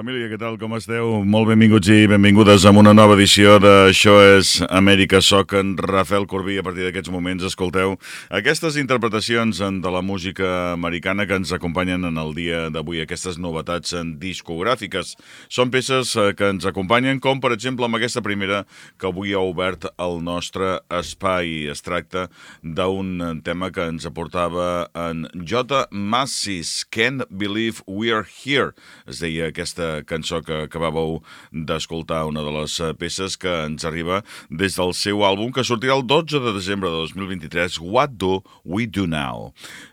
Família, què tal? Com esteu? Molt benvinguts i benvingudes a una nova edició de Això és Amèrica. Soc en Rafael Corbí. A partir d'aquests moments escolteu aquestes interpretacions de la música americana que ens acompanyen en el dia d'avui, aquestes novetats discogràfiques. Són peces eh, que ens acompanyen, com per exemple amb aquesta primera que avui ha obert el nostre espai. Es tracta d'un tema que ens aportava en J. Massis, Can't Believe We're Here. Es deia aquesta cançó que acabàveu d'escoltar, una de les eh, peces que ens arriba des del seu àlbum que sortirà el 12 de desembre de 2023, What Do We Do Now?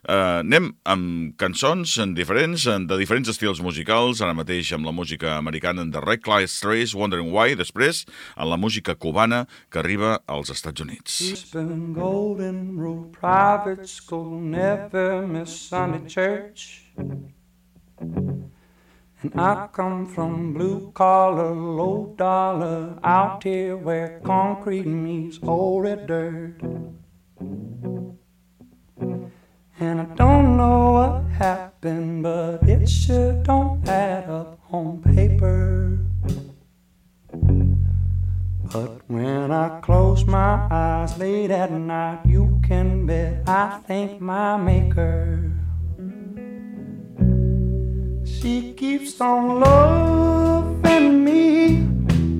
Uh, anem amb cançons diferents, de diferents estils musicals, ara mateix amb la música americana en The Red Clyde Strays, Wondering Why, després en la música cubana que arriba als Estats Units. Eastern Golden Rule Private School, never miss Sunday church. And I come from blue collar, low dollar, out here where concrete meets red dirt. And I don't know what happened, but it sure don't add up on paper. But when I close my eyes late at night, you can bet I thank my maker. She keeps on loving me,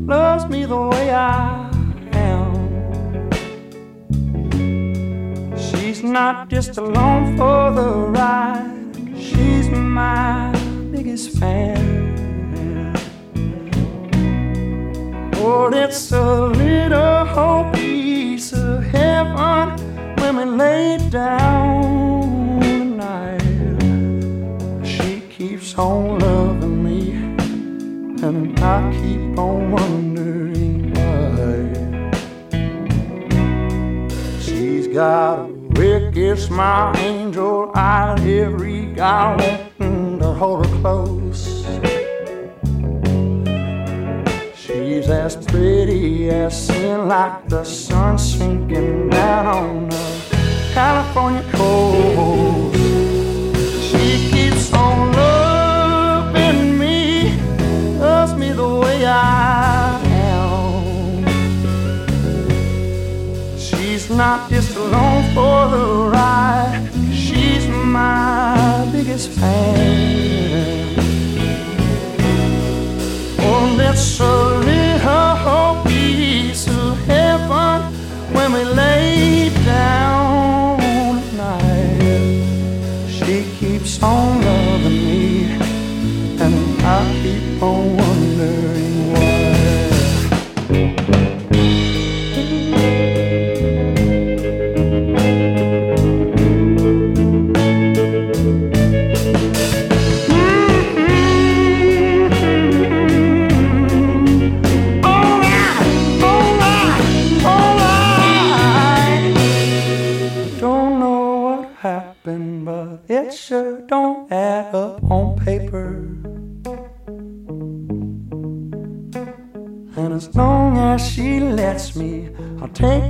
loves me the way I am. She's not just along for the ride, she's my biggest fan. Oh, it's a little piece of heaven when we lay down on loving me, and I keep on wondering why. She's got a wicked smile, angel eyes, every guy wanting to hold her close. She's as pretty as sin, like the sun sinking down on the California coast. Not just along for the ride, she's my biggest fan. Oh, that's a little piece of heaven when we lay down at night. She keeps on loving me, and I keep on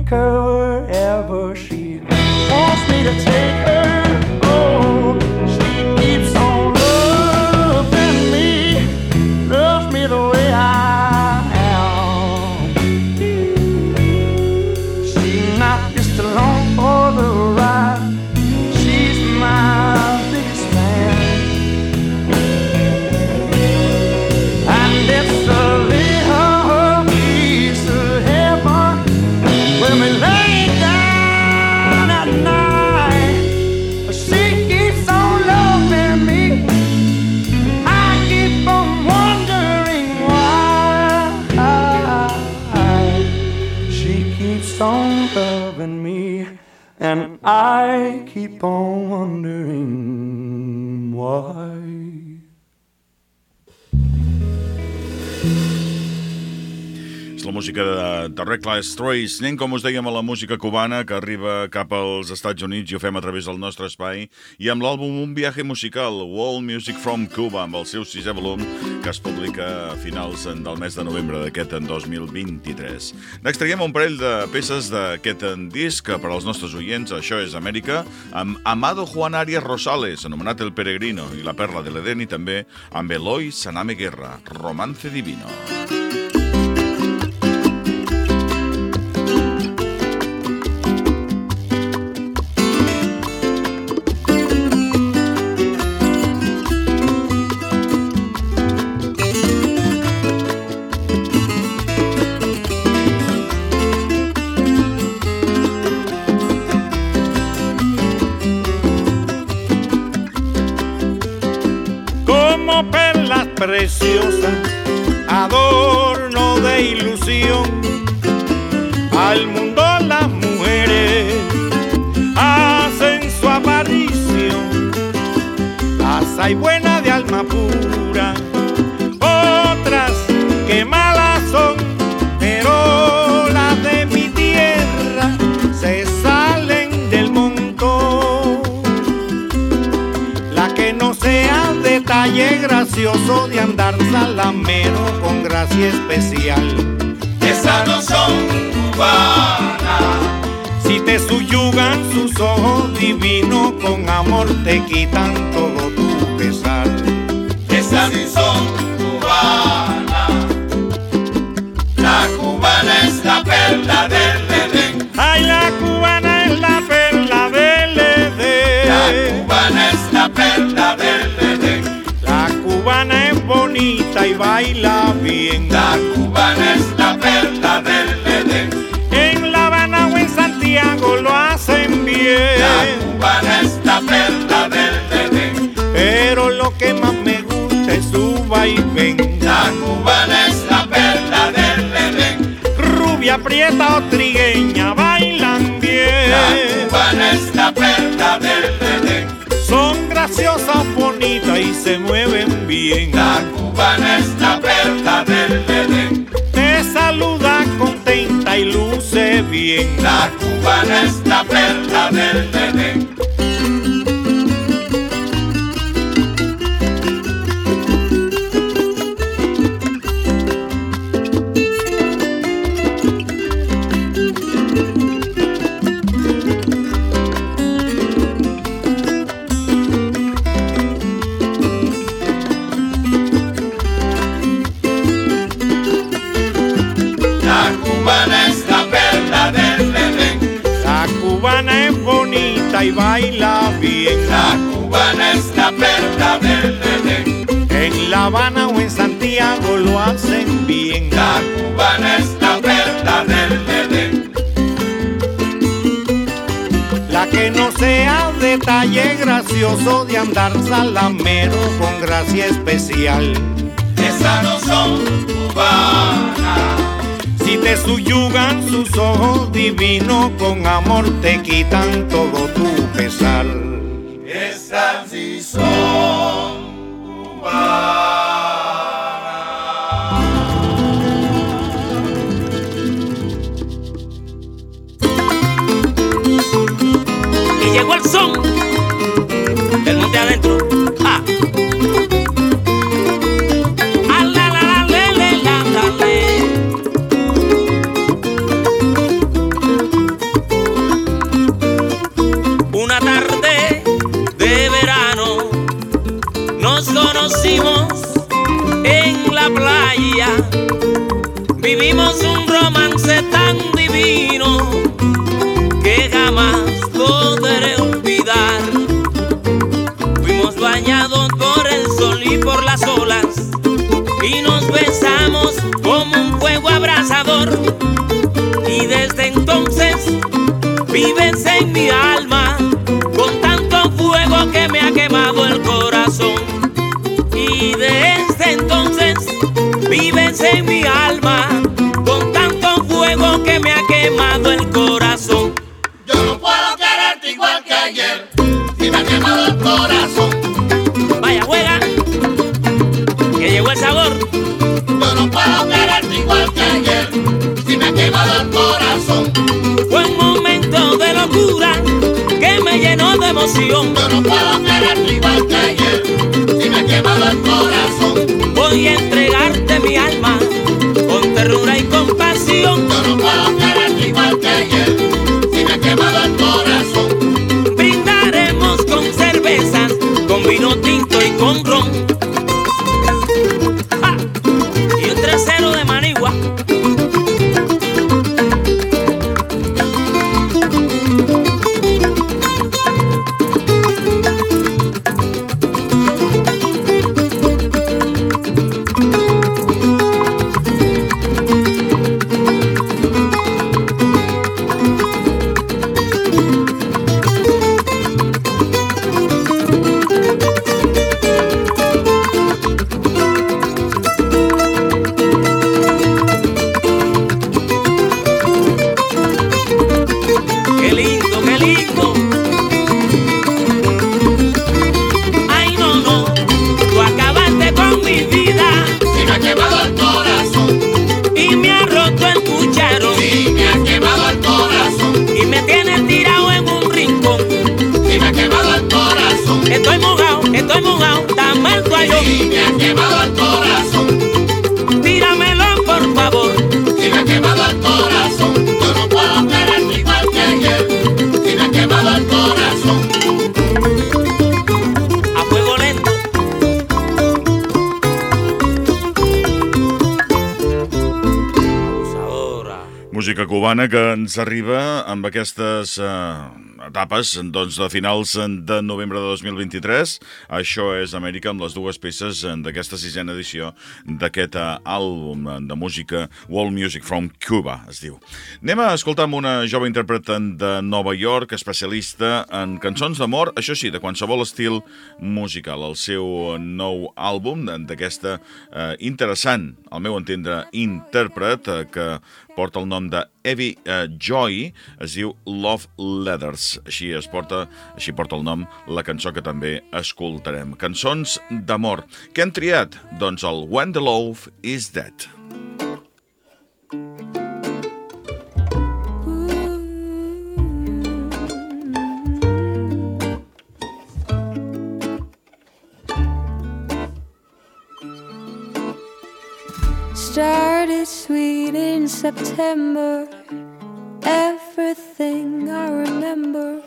take her wherever she wants me to take her. Reckless Trace. Anem, com us dèiem, a la música cubana que arriba cap als Estats Units i ho fem a través del nostre espai i amb l'àlbum Un viaje musical, World Music from Cuba, amb el seu sisè volum que es publica a finals del mes de novembre d'aquest en 2023. N'extraiem un parell de peces d'aquest disc per als nostres oients, això és Amèrica, amb Amado Juan Arias Rosales, anomenat El Peregrino i la Perla de l'Eden i també amb Eloy Saname Guerra, Romance Divino. como perlas preciosas, adorno de ilusión. Al mundo las mujeres hacen su aparición. Las hay buenas de alma pura, otras que malas detalle gracioso de andar salamero con gracia especial. Esas no son cubanas. Si te suyugan sus ojos divinos, con amor te quitan todo tu pesar. Esas sí son cubanas. La cubana es la perla del Belén. Ay, la cubana es la perla del Belén. La cubana es la perla del Belén y baila bien. La cubana es la perla del Edén. En La Habana o en Santiago lo hacen bien. La cubana es la perla del Edén. Pero lo que más me gusta es su vaivén. La cubana es la perla del Edén. Rubia, prieta o trigueña bailan bien. La cubana es la perla del Edén. Son graciosas, bonitas y se mueven bien. La cubana es la perla del Belén. Te saluda contenta y luce bien. La cubana es la perla del Belén. detalle gracioso de andar salamero con gracia especial. Esas no son cubanas. Si te suyugan sus ojos divinos, con amor te quitan todo tu entonces vives en mi alma con tanto fuego que me ha quemado el corazón. Y desde entonces vives en mi alma. Joana, que ens arriba amb aquestes eh, etapes doncs, de finals de novembre de 2023. Això és Amèrica amb les dues peces eh, d'aquesta sisena edició d'aquest eh, àlbum eh, de música World Music from Cuba, es diu. Anem a escoltar amb una jove interpretant de Nova York, especialista en cançons d'amor, això sí, de qualsevol estil musical. El seu nou àlbum d'aquesta eh, interessant, al meu entendre, intèrpret, eh, que porta el nom de Evie uh, Joy, es diu Love Letters. Així es porta, així porta el nom la cançó que també escoltarem. Cançons d'amor. Què han triat? Doncs el When the Love is Dead. Started sweet in September. Everything I remember,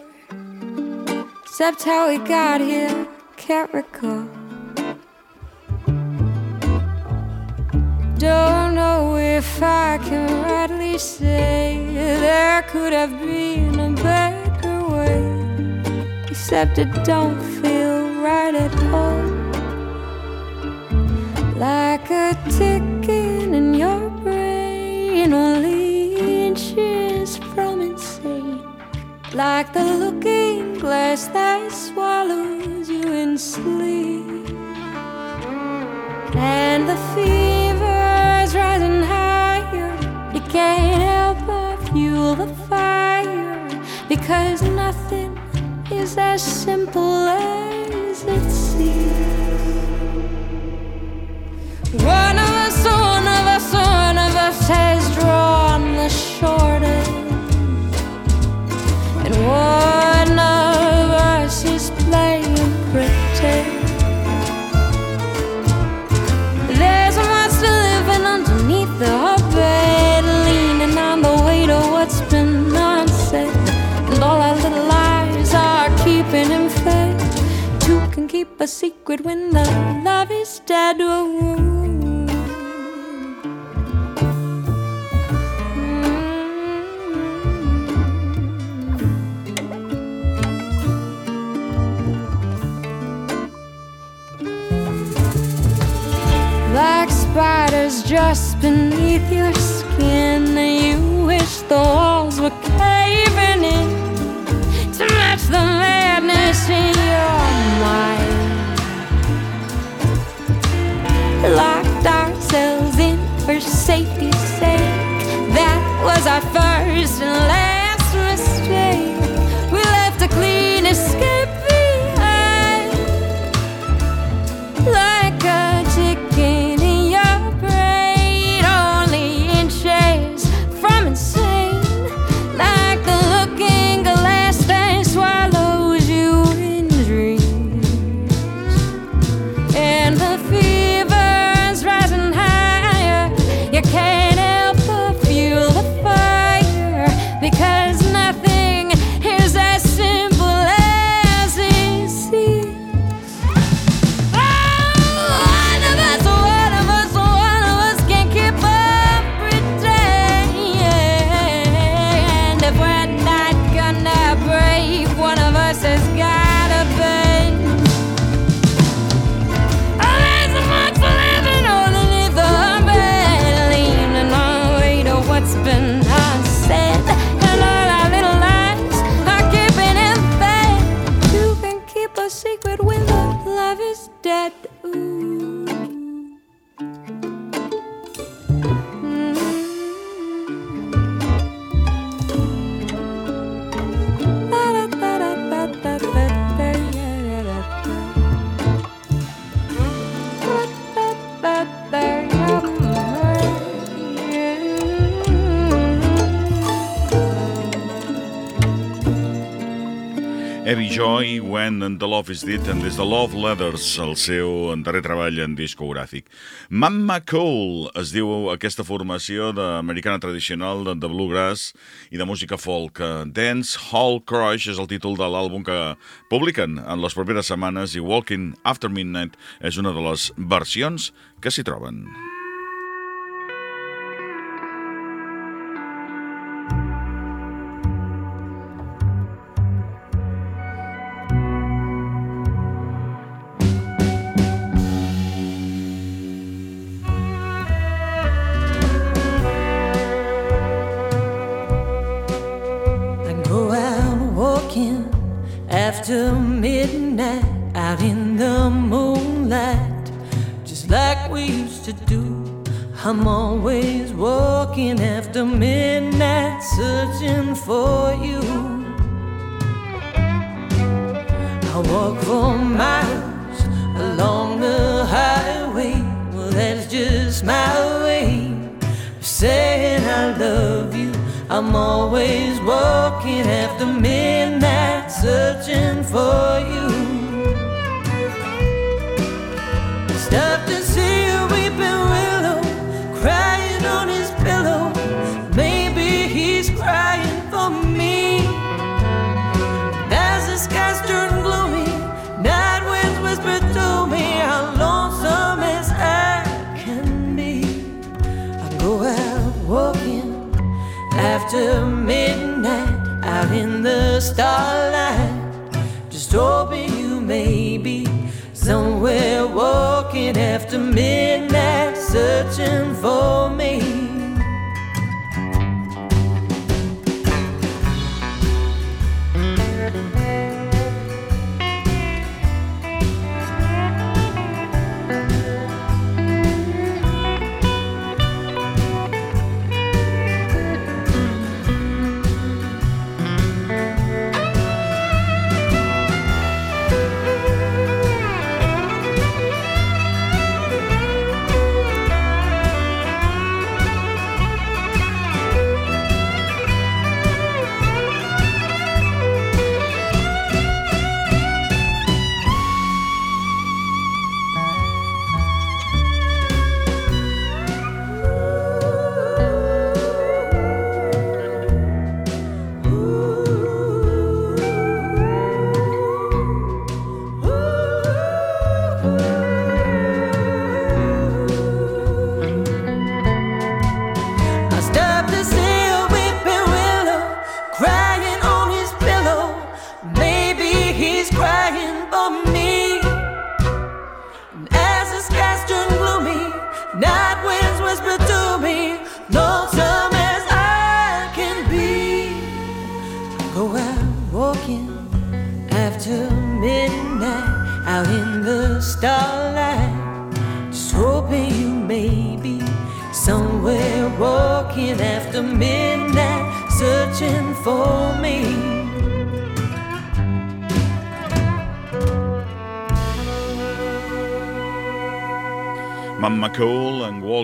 except how we got here, can't recall. Don't know if I can rightly say there could have been a better way, except it don't feel right at all like a ticking in your brain, only inches from insane. Like the looking glass that swallows you in sleep. And the fever's rising higher. You can't help but fuel the fire. Because nothing is as simple as it seems. One of us, one of us, one of us has drawn the and one of us is playing pretend. There's a monster living underneath the bed, leaning on the weight of what's been unsaid, and all our little lies are keeping him fed. Two can keep a secret when the love is dead. Spiders just beneath your skin, you wish the walls were caving in to match the madness in your mind. Locked ourselves in for safety's sake. That was our first Joy, When and the Love is Dead, and des de Love Letters, el seu darrer treball en discogràfic. Mamma Cool es diu aquesta formació d'americana tradicional de, de bluegrass i de música folk. Dance Hall Crush és el títol de l'àlbum que publiquen en les properes setmanes i Walking After Midnight és una de les versions que s'hi troben. We used to do. I'm always walking after midnight, searching for you. I walk for miles along the highway. Well, that's just my way of saying I love you. I'm always walking after midnight, searching for you. Stop to see after midnight, out in the starlight, just hoping you may be somewhere walking after midnight, searching for me.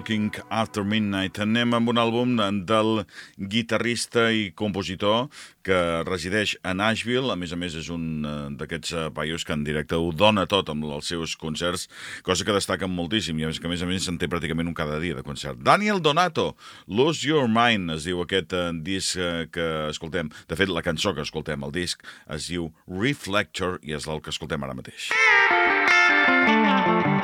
Walking After Midnight. Anem amb un àlbum del guitarrista i compositor que resideix a Nashville. A més a més, és un eh, d'aquests paios que en directe ho dona tot amb els seus concerts, cosa que destaquen moltíssim i a més que a més a més se'n té pràcticament un cada dia de concert. Daniel Donato, Lose Your Mind, es diu aquest eh, disc eh, que escoltem. De fet, la cançó que escoltem, el disc, es diu Reflector i és el que escoltem ara mateix. Desperate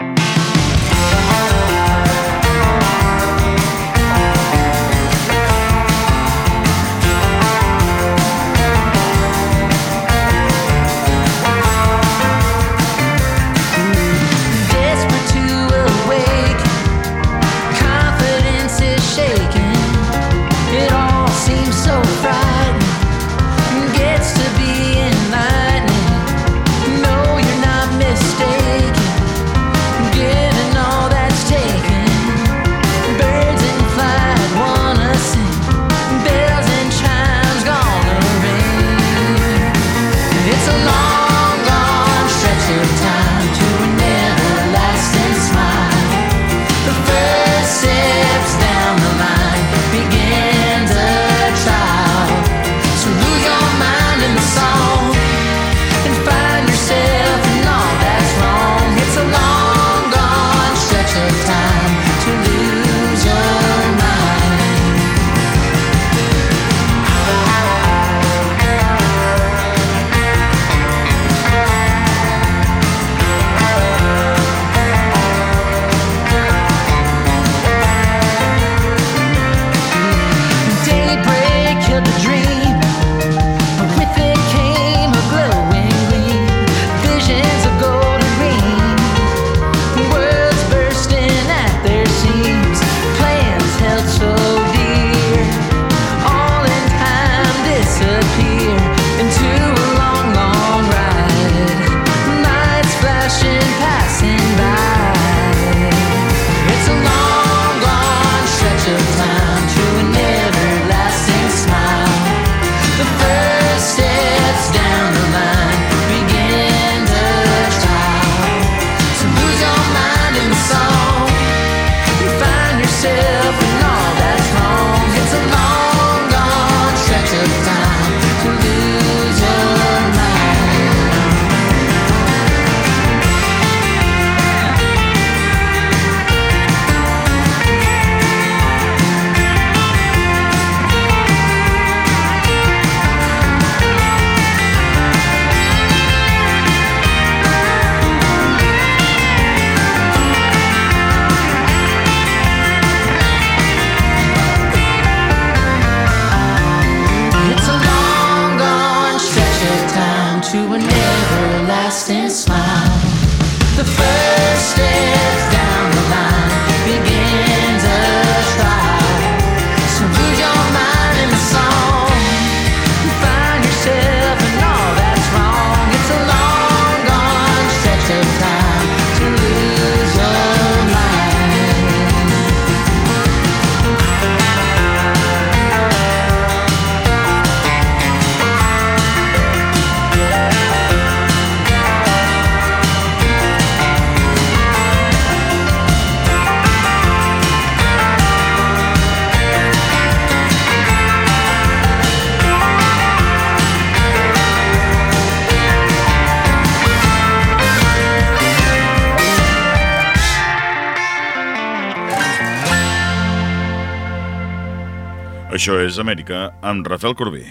Això és Amèrica amb Rafael Corbí.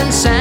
And sounds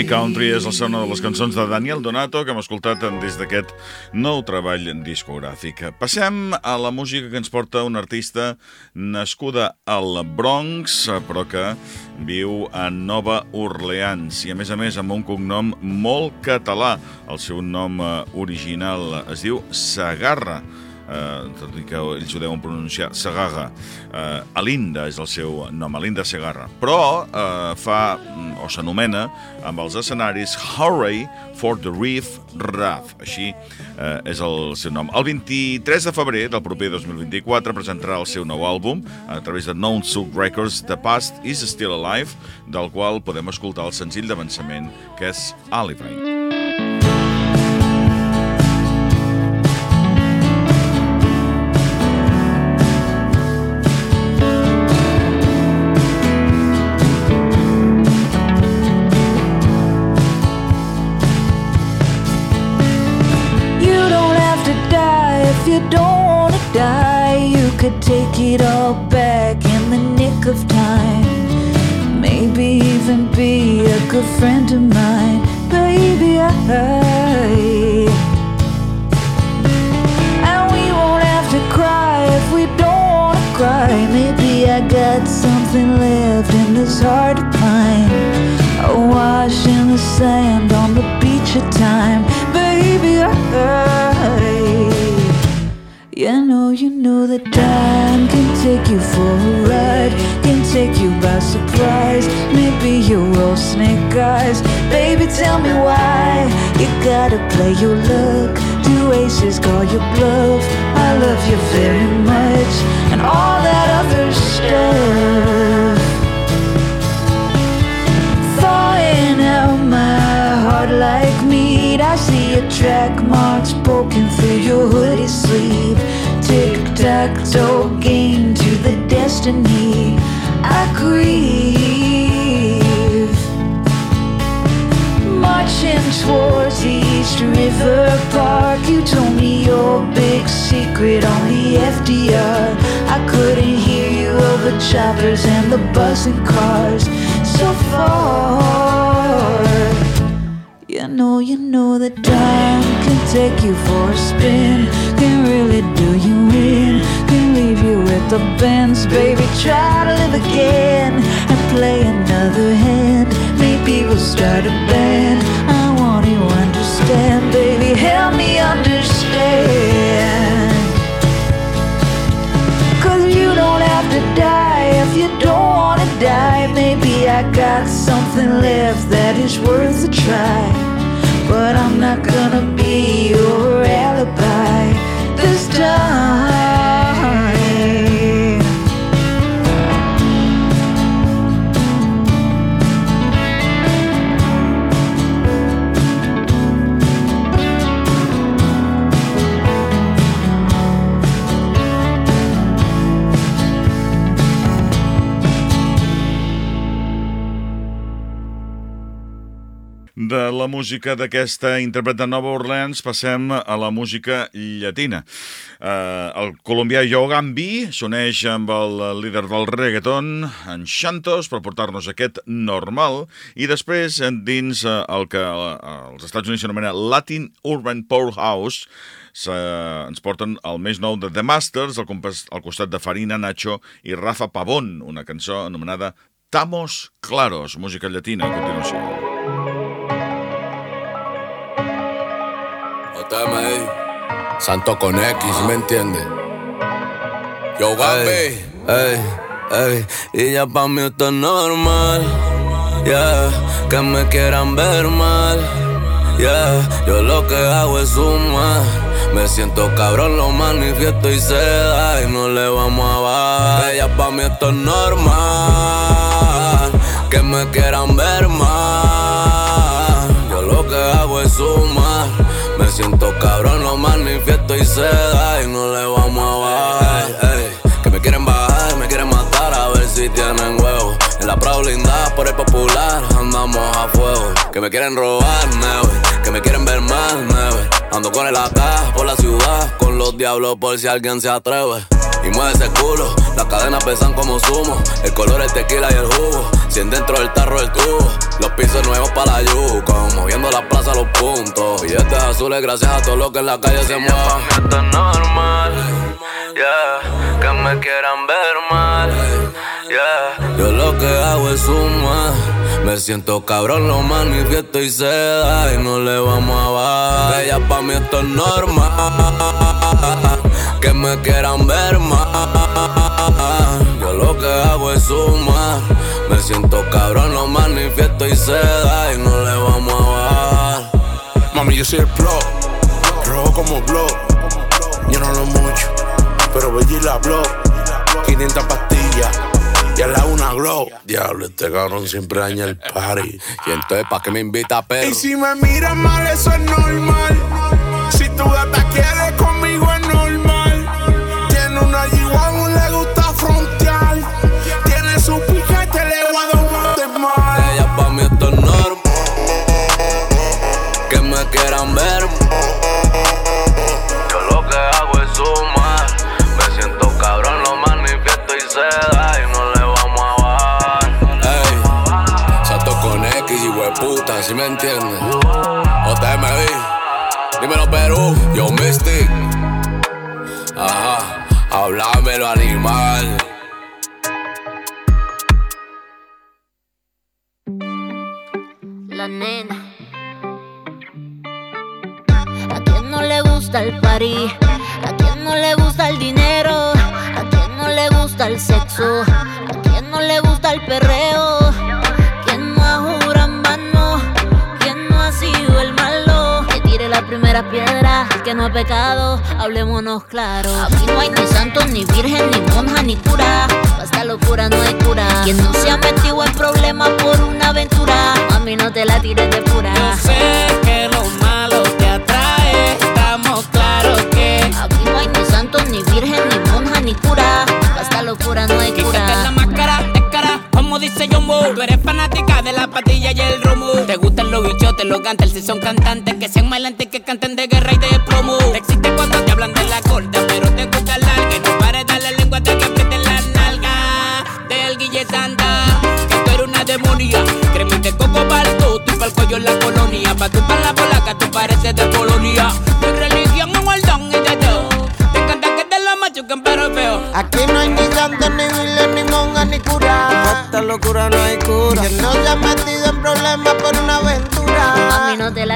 High Country és la zona de les cançons de Daniel Donato que hem escoltat des d'aquest nou treball discogràfic. Passem a la música que ens porta una artista nascuda al Bronx, però que viu a Nova Orleans i a més a més amb un cognom molt català. El seu nom eh, original es diu Sagarra eh, tot i que ells ho deuen pronunciar Segarra. Eh, Alinda és el seu nom, Alinda Segarra. Però eh, fa, o s'anomena, amb els escenaris Hurray for the Reef Wrath. Així eh, és el seu nom. El 23 de febrer del proper 2024 presentarà el seu nou àlbum a través de Non Soul Records, The Past is Still Alive, del qual podem escoltar el senzill d'avançament que és Alibi. Could take it all back in the nick of time. Maybe even be a good friend of mine, baby. I. And we won't have to cry if we don't want to cry. Maybe I got something left in this heart of pine. wash in the sand on the beach of time, know, you know that time can take you for a ride, can take you by surprise. Maybe you're all snake eyes, baby. Tell me why you gotta play your luck. Do aces call your bluff? I love you very much, and all that other stuff. Thawing out my heart like meat. I see your track marks poking through your hoodie sleeve. Tic tac toe game to the destiny. I grieve. Marching towards the East River Park. You told me your big secret on the FDR. I couldn't hear you over the choppers and the buzzing cars. So far. You know, you know that time can take you for a spin. Can really do you in. Can leave you with the bends, baby. Try to live again and play another hand. Maybe we'll start a band. I want you to understand, baby. Help me understand. Cause you don't have to die if you don't wanna die. Maybe I got something left that is worth a try. But I'm not gonna be your alibi this time. De la música d'aquesta intèrpret de Nova Orleans passem a la música llatina. Eh, el colombià Yogambi s'uneix amb el líder del reggaeton, en Xantos, per portar-nos aquest normal, i després, dins eh, el que eh, als Estats Units s'anomena Latin Urban Powerhouse, se, ens porten el més nou de The Masters, al, al costat de Farina, Nacho i Rafa Pavón, una cançó anomenada Tamos Claros, música llatina, a continuació. Santo con X, ¿me entiendes? Yo, Gabi. Ey, ey, y ya pa' mí esto es normal. Yeah, que me quieran ver mal. Yeah, yo lo que hago es sumar. Me siento cabrón, lo manifiesto y se da y no le vamos a bajar. Ella pa' mí esto es normal. Que me quieran ver mal. Yo lo que hago es sumar. Siento cabrón, lo manifiesto y se da y no le vamos a bajar. Que me quieren bajar, me quieren matar a ver si tienen huevo. En la Prado blindada por el popular, andamos a fuego. Que me quieren robar, never. Que me quieren ver más, never. Ando con el AK por la ciudad, con los diablos por si alguien se atreve. Y mueve ese culo, las cadenas pesan como sumo. El color, el tequila y el jugo. Si en dentro del tarro el tubo. Los pisos nuevos para la yuca, moviendo la plaza a los puntos. Billetes azules gracias a todo lo que en la calle se mueve. Esto es normal, yeah, que me quieran ver mal, yeah. Yo lo que hago es sumar. Me siento cabrón, lo manifiesto y se da y no le vamos a bajar. Ella pa' mí esto es normal, que me quieran ver mal. Yo lo que hago es sumar. Me siento cabrón, lo manifiesto y se da y no le vamos a bajar. Mami, yo soy el pro, rojo como blow. Yo no lo mucho, pero bella y la blow. 500 pastillas, y a la una glow. Diablo, este cabrón siempre daña el party. Y entonces, ¿pa' qué me invita, perro? Y si me miras mal, eso es normal. Si tu gata quiere hueputa, ¿sí me entiendes? OTMD, dímelo Perú, yo Mystic. Ajá, hablámelo animal. La nena. ¿A quién no le gusta el party? ¿A quién no le gusta el dinero? ¿A quién no le gusta el sexo? ¿A quién no le gusta el perreo? Primera piedra, el que no ha pecado, hablémonos claro. Aquí no hay ni santo, ni virgen, ni monja, ni cura. Pa' esta locura no hay cura. Quien no se ha metido en problemas por una aventura, mami no te la tires de pura. Yo sé que lo malo te atrae, estamos claros si son cantantes. Que sean bailantes, que canten de guerra y de promo. Te existe cuando te hablan de la corta, pero te gusta larga. Y no pares darle lengua hasta que aprieten la nalga. Del Guille Santa, que tú eres una demonia. Créeme de coco balto, tú pa'l cuello en la colonia. Pa' tú pa' la polaca, tú pareces de Polonia. Mi religión es guardón y de todo. Te encanta que te lo machuquen, pero feo. Aquí no hay ni santo, ni virgen, ni monja, ni cura. Esta locura no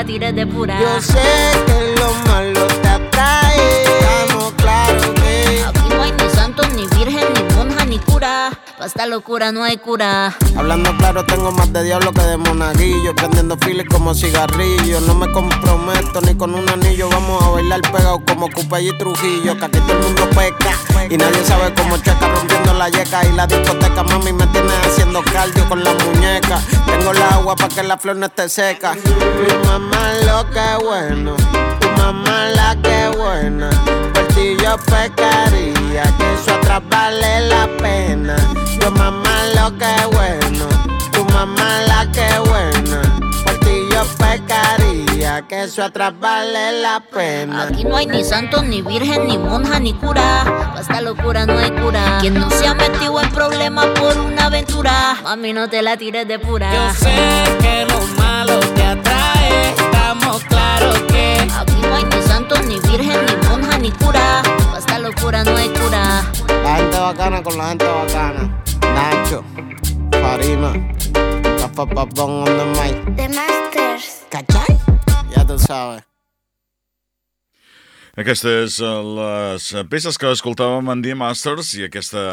la tires de pura. Yo sé que lo malo te atrae. Estamos claros que. Aquí no hay ni santo, ni virgen, ni monja, ni cura. Pa' esta locura no hay cura. Hablando claro, tengo más de diablo que de monaguillo. Prendiendo files como cigarrillo. No me comprometo ni con un anillo. Vamos a bailar pegado como Cupa y Trujillo. Que aquí todo el mundo peca. Y nadie sabe cómo checa rompiendo la yeca. Y la discoteca, mami, me tiene haciendo cardio con la muñeca. Tengo el agua para que la flor no esté seca. Mi mamá lo que bueno. Tu mamá la que buena. Por ti yo pecaría. Que eso atrás vale la pena. Yo mamá lo que bueno. Tu mamá la que buena. Pecaría. Que eso atrás vale la pena. Aquí no hay ni santo, ni virgen, ni monja, ni cura. Pa' esta locura no hay cura. Quien no se ha metido en problemas por una aventura. Mami no te la tires de pura. Yo sé que lo malo te atrae, estamos claros que Aquí no hay ni santo, ni virgen, ni monja, ni cura. Pa' esta locura no hay cura. La gente bacana con la gente bacana. Nacho, Farina, Papapapón on the mic. The Masters. ¿Cachai? Ya tú sabes. Aquestes eh, les peces que escoltàvem en The Masters i aquesta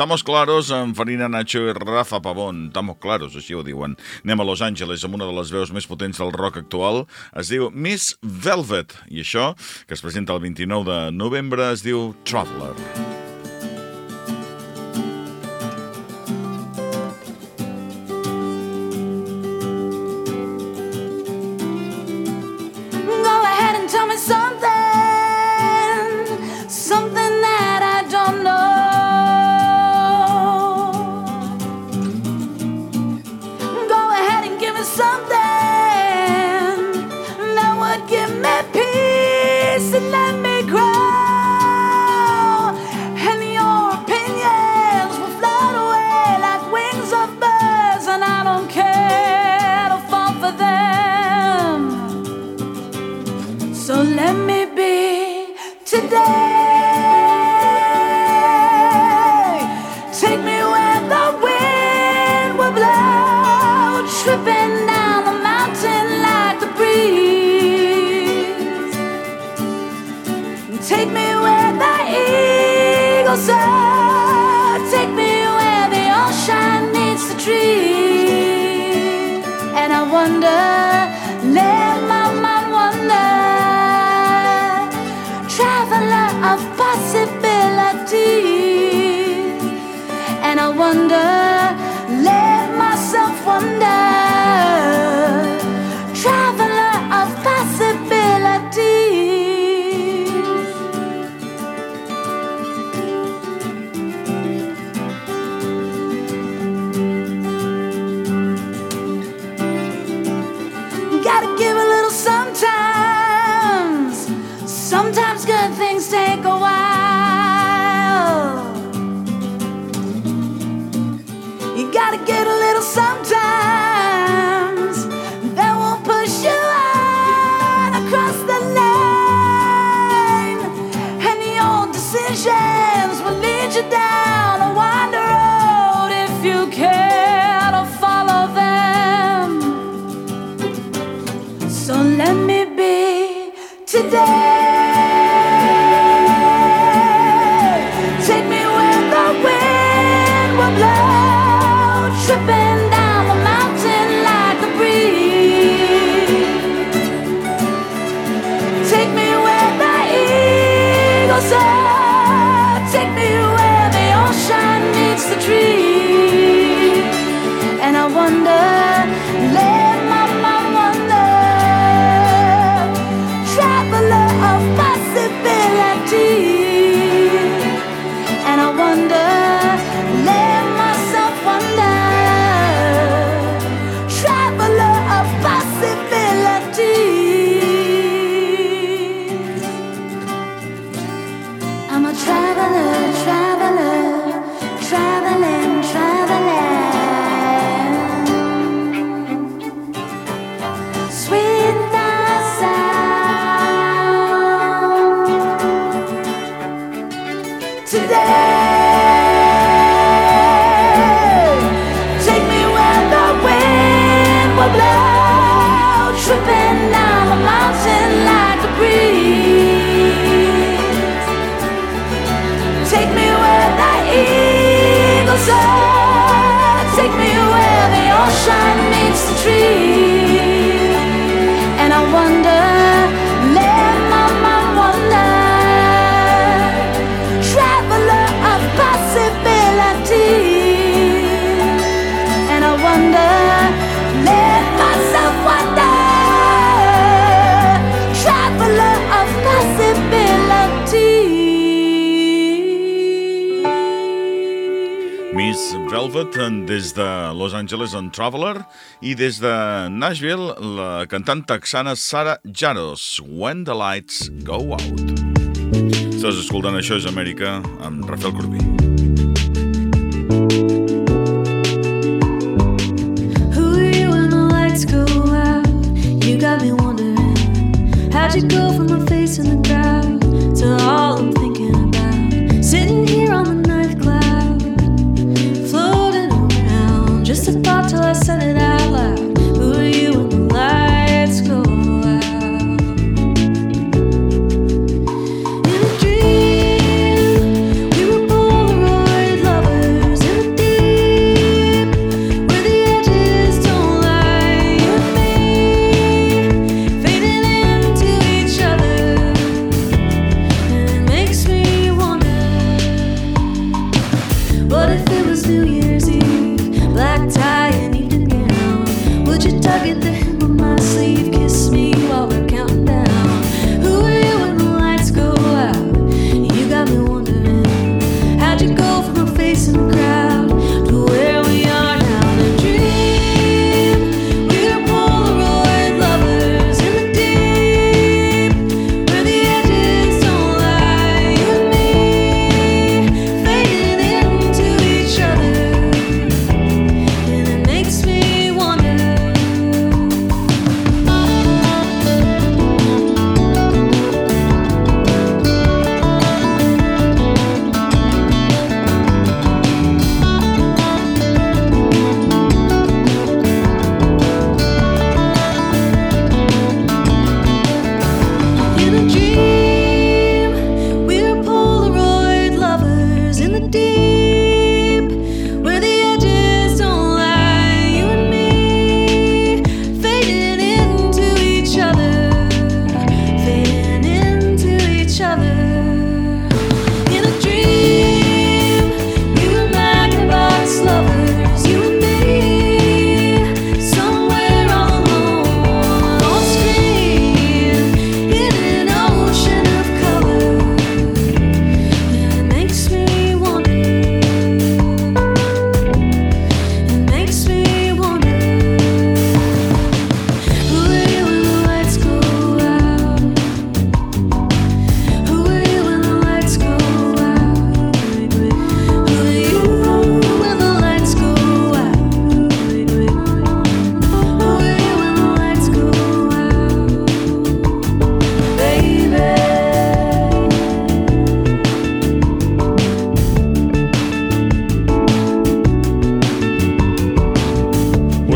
Tamos Claros amb Farina Nacho i Rafa Pavón. Tamos Claros, així ho diuen. Anem a Los Angeles amb una de les veus més potents del rock actual. Es diu Miss Velvet i això, que es presenta el 29 de novembre, es diu Traveler. Go Velvet des de Los Angeles en Traveler i des de Nashville la cantant texana Sara Jaros When the Lights Go Out. Estàs escoltant Això és Amèrica amb Rafael Corbí. How'd you go from my face in the crowd to all I'm thinking about? Sitting here on the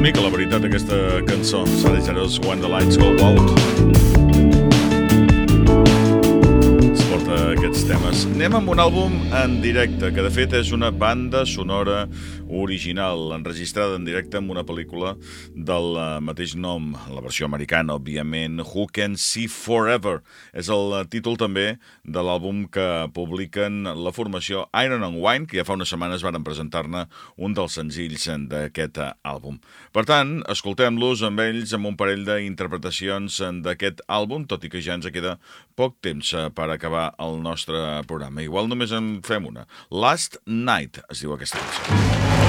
bonica, la veritat, aquesta cançó. Sally Gerós, When the Lights Go Out. Es porta aquests temes. Anem amb un àlbum en directe, que de fet és una banda sonora original, enregistrada en directe amb una pel·lícula del eh, mateix nom, la versió americana, òbviament, Who Can See Forever. És el eh, títol també de l'àlbum que publiquen la formació Iron and Wine, que ja fa unes setmanes varen presentar-ne un dels senzills d'aquest eh, àlbum. Per tant, escoltem-los amb ells amb un parell d'interpretacions d'aquest àlbum, tot i que ja ens queda poc temps per acabar el nostre programa. Igual només en fem una. Last Night es diu aquesta cançó.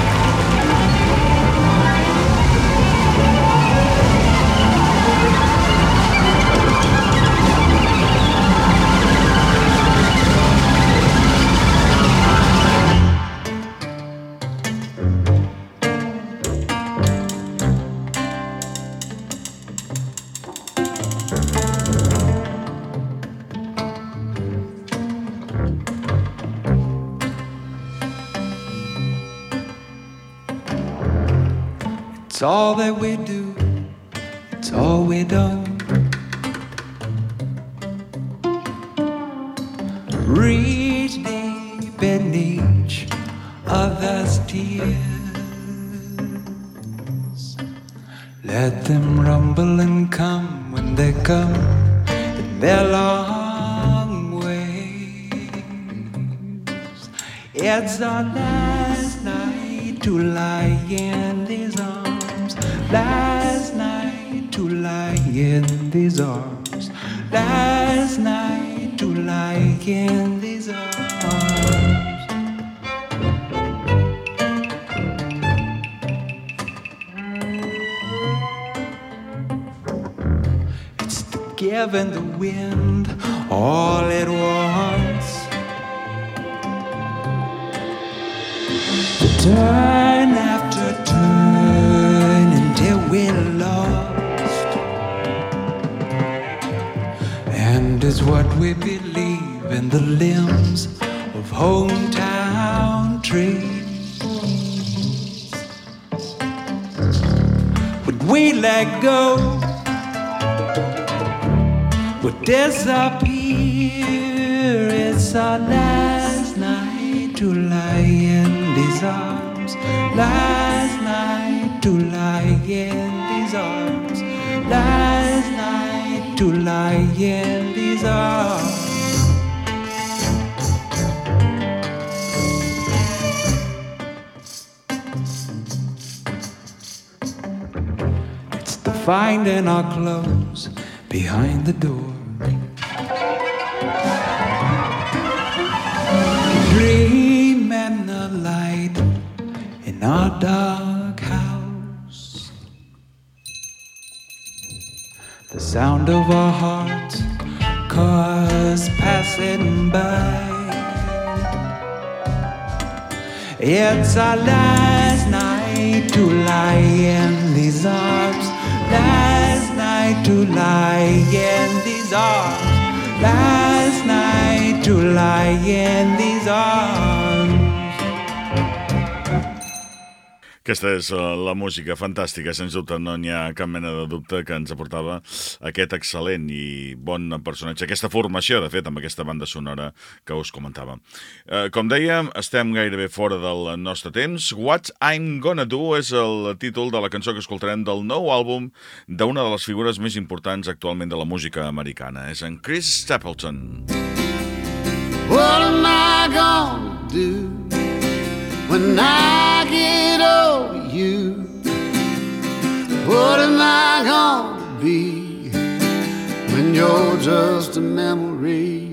It's all that we do, it's all we don't. Reach deep in each other's tears. Let them rumble and come when they come in their long ways. It's our last night to lie in these arms. Last night to lie in these arms. Last night to lie in these arms. It's the give and the wind all at once. Turn we believe in the limbs of hometown trees. Would we let go? Would disappear? It's our last night to lie in these arms. Last night to lie in these arms. Last night to lie in It's the finding our clothes behind the door. Dream in the light in our dark house. The sound of our hearts, It's our last night to lie in these arms. Last night to lie in these arms. Last night to lie in these arms. Aquesta és uh, la música fantàstica, sens dubte, no n'hi ha cap mena de dubte que ens aportava aquest excel·lent i bon personatge, aquesta formació, de fet, amb aquesta banda sonora que us comentava. Uh, com dèiem, estem gairebé fora del nostre temps. What I'm Gonna Do és el títol de la cançó que escoltarem del nou àlbum d'una de les figures més importants actualment de la música americana. És en Chris Stapleton. What am I gonna do when I What am I gonna be when you're just a memory?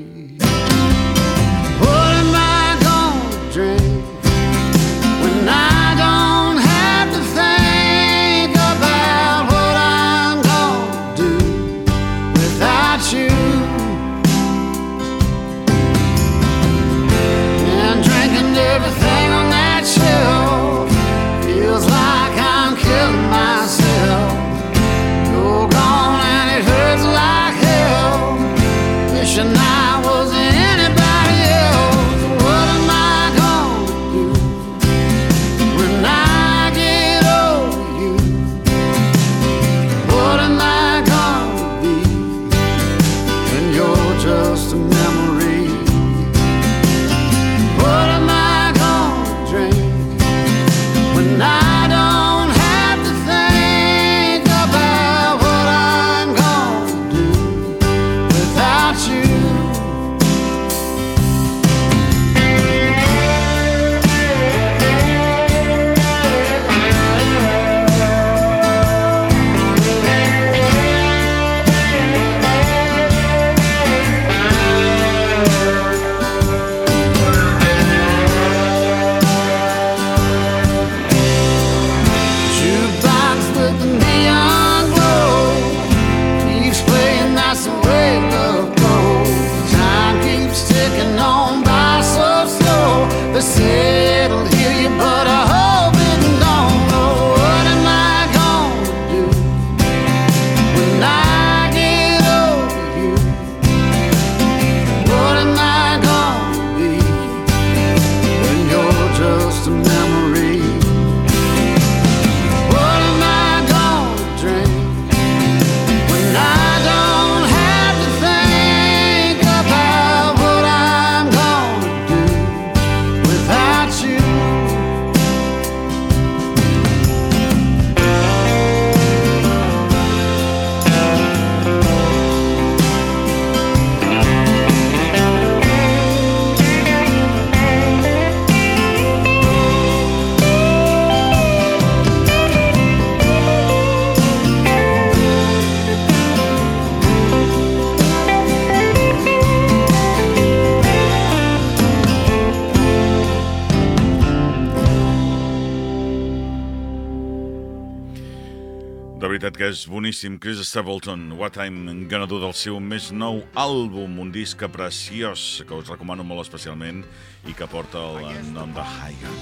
És boníssim, Chris Stapleton, What I'm Gonna Do, del seu més nou àlbum, un disc preciós, que us recomano molt especialment i que porta el nom de Haiga.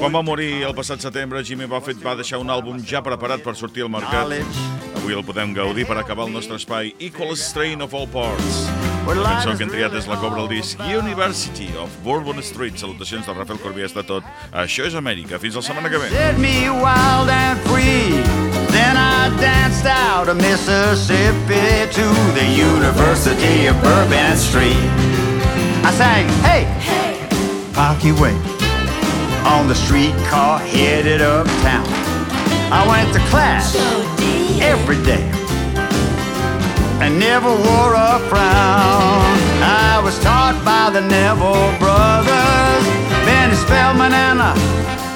Quan va morir el passat setembre, Jimmy Buffett va deixar un àlbum ja preparat per sortir al mercat. Avui el podem gaudir per acabar el nostre espai Equal Strain of All Parts. La cançó que hem triat és la cobra el disc University of Bourbon Street. Salutacions de Rafael Corbí, està tot. Això és Amèrica. Fins la setmana que ve. Out of Mississippi to the University of Bourbon Street. I sang, hey, hey, Pocky Way, on the streetcar headed uptown. I went to class every day and never wore a frown. I was taught by the Neville brothers, Benny Spellman, and a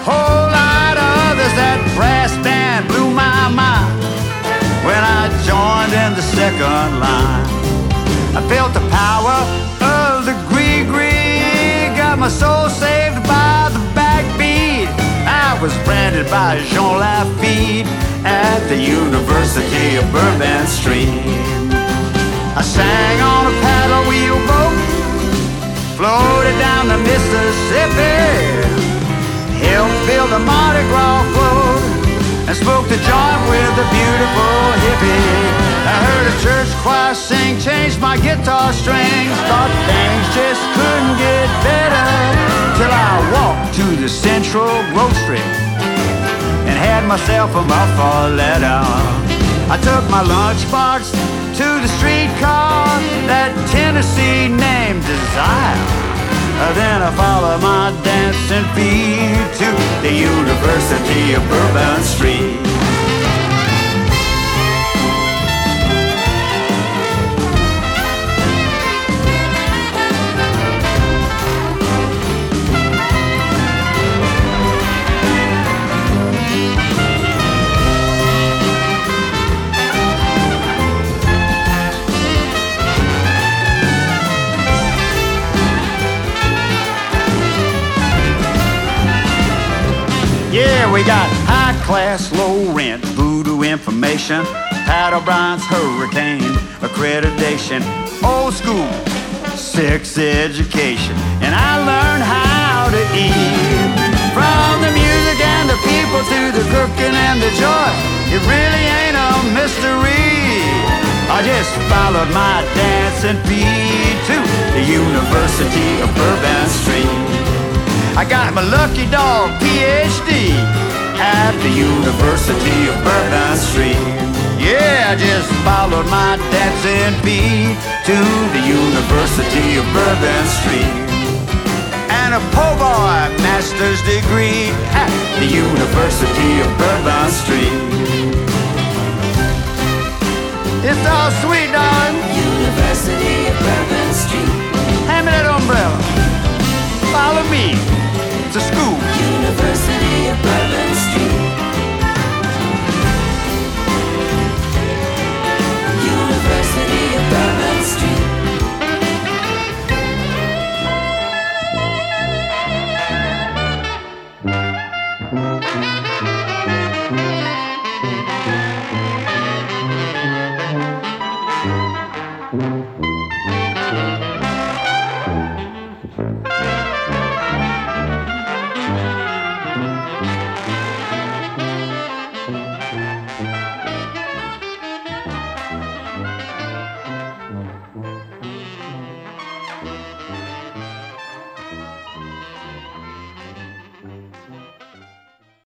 whole lot of others. That brass band blew my mind when I joined in the second line. I felt the power of the gree got my soul saved by the backbeat. I was branded by Jean Lafitte at the University of Bourbon Street. I sang on a paddle wheel boat, floated down the Mississippi, helped build a Mardi Gras float, and spoke to John with a beautiful hippie. I heard a church choir sing, changed my guitar strings, thought things just couldn't get better, till I walked to the Central Grocery and had myself a muffuletta. I took my lunchbox to the streetcar that Tennessee named Desire. Uh, Then I followed my dancing feet to the University of Bourbon Street. We got high class, low rent, voodoo information, Pat O'Brien's hurricane, accreditation, old school, sex education, and I learned how to eat. From the music and the people to the cooking and the joy, it really ain't a mystery. I just followed my dancing feet to the University of Bourbon Street. I got my lucky dog PhD at the University of Bourbon Street. Yeah, I just followed my dancing feet to the University of Bourbon Street. And a po' boy master's degree at the University of Bourbon Street. It's all sweet, darling. University of Bourbon Street. Hand me that umbrella. Follow me. To a school. University of Bourbon Street. University of Bourbon